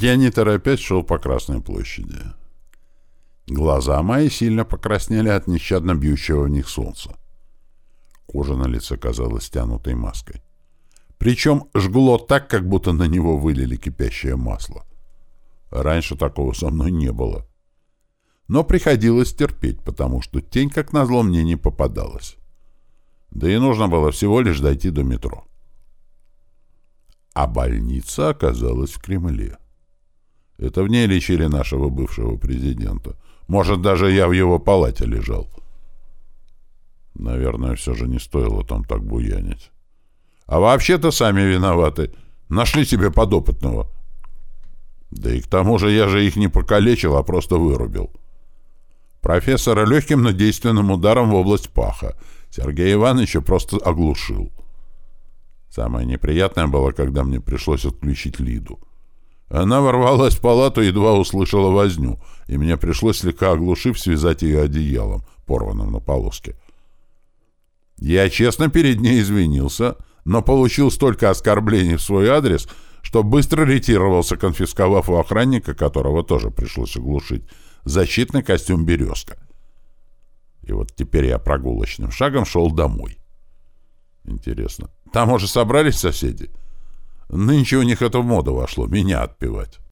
Я не торопясь шел по Красной площади. Глаза мои сильно покраснели от нещадно бьющего в них солнца. Кожа на лице казалась стянутой маской. Причем жгло так, как будто на него вылили кипящее масло. Раньше такого со мной не было. Но приходилось терпеть, потому что тень, как назло, мне не попадалась. Да и нужно было всего лишь дойти до метро. А больница оказалась в Кремле. Это в ней лечили нашего бывшего президента. Может, даже я в его палате лежал. Наверное, все же не стоило там так буянить. А вообще-то сами виноваты. Нашли себе подопытного. Да и к тому же я же их не покалечил, а просто вырубил. Профессора легким, но действенным ударом в область паха. Сергея Ивановича просто оглушил. Самое неприятное было, когда мне пришлось отключить Лиду. Она ворвалась в палату, едва услышала возню, и мне пришлось, слегка оглушив, связать ее одеялом, порванным на полоске. Я честно перед ней извинился, но получил столько оскорблений в свой адрес, что быстро ретировался, конфисковав у охранника, которого тоже пришлось оглушить, защитный костюм «Березка». И вот теперь я прогулочным шагом шел домой. Интересно, там уже собрались соседи? Нынче у них это в моду вошло, меня отпевать.